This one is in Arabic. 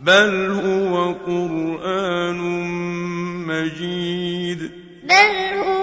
بل هو قرآن مجيد بل هو